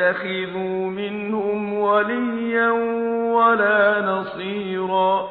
تَتَّخِذُوا مِنْهُمْ وَلِيًّا وَلَا نَصِيرًا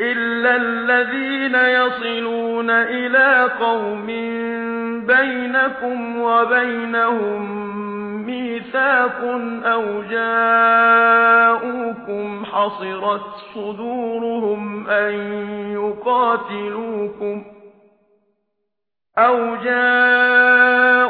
إِلَّا الَّذِينَ يَصِلُونَ إِلَى قَوْمٍ بَيْنَكُمْ وَبَيْنَهُم مِيثَاقٌ أَوْ جَاءُوكُمْ حَصِرَتْ صُدُورُهُمْ أَن يُقَاتِلُوكُمْ أَوْ جَاءُوكُمْ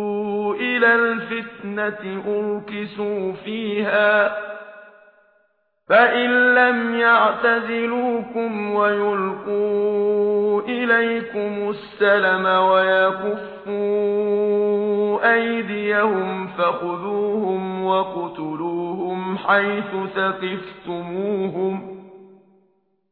إلى الفتنة أركسوا فيها فإن لم يعتزلوكم ويلقوا إليكم السلم ويكفوا أيديهم فخذوهم وقتلوهم حيث ثقفتموهم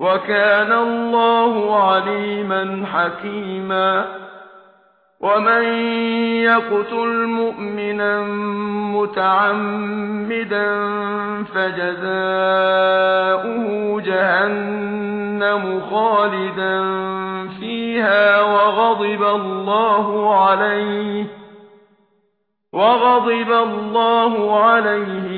وَكَانَ اللَّهُ عَلِيمًا حَكِيمًا. وَمَن يَقْتُلْ مُؤْمِنًا مُتَعَمِّدًا فَجَزَاؤُهُ جَهَنَّمُ خَالِدًا فِيهَا وَغَضِبَ اللَّهُ عَلَيْهِ وَغَضِبَ اللَّهُ عَلَيْهِ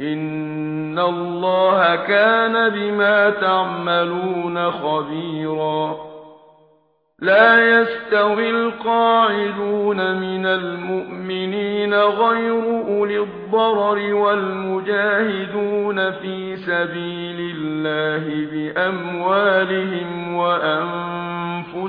ان الله كان بما تعملون خبيرا. لا يستوي القاعدون من المؤمنين غير اولي الضرر والمجاهدون في سبيل الله باموالهم وانفسهم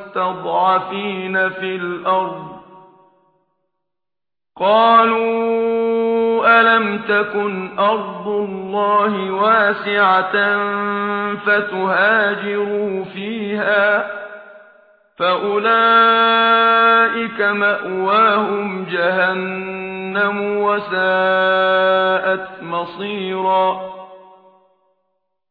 المستضعفين في الأرض. قالوا ألم تكن أرض الله واسعة فتهاجروا فيها فأولئك مأواهم جهنم وساءت مصيرا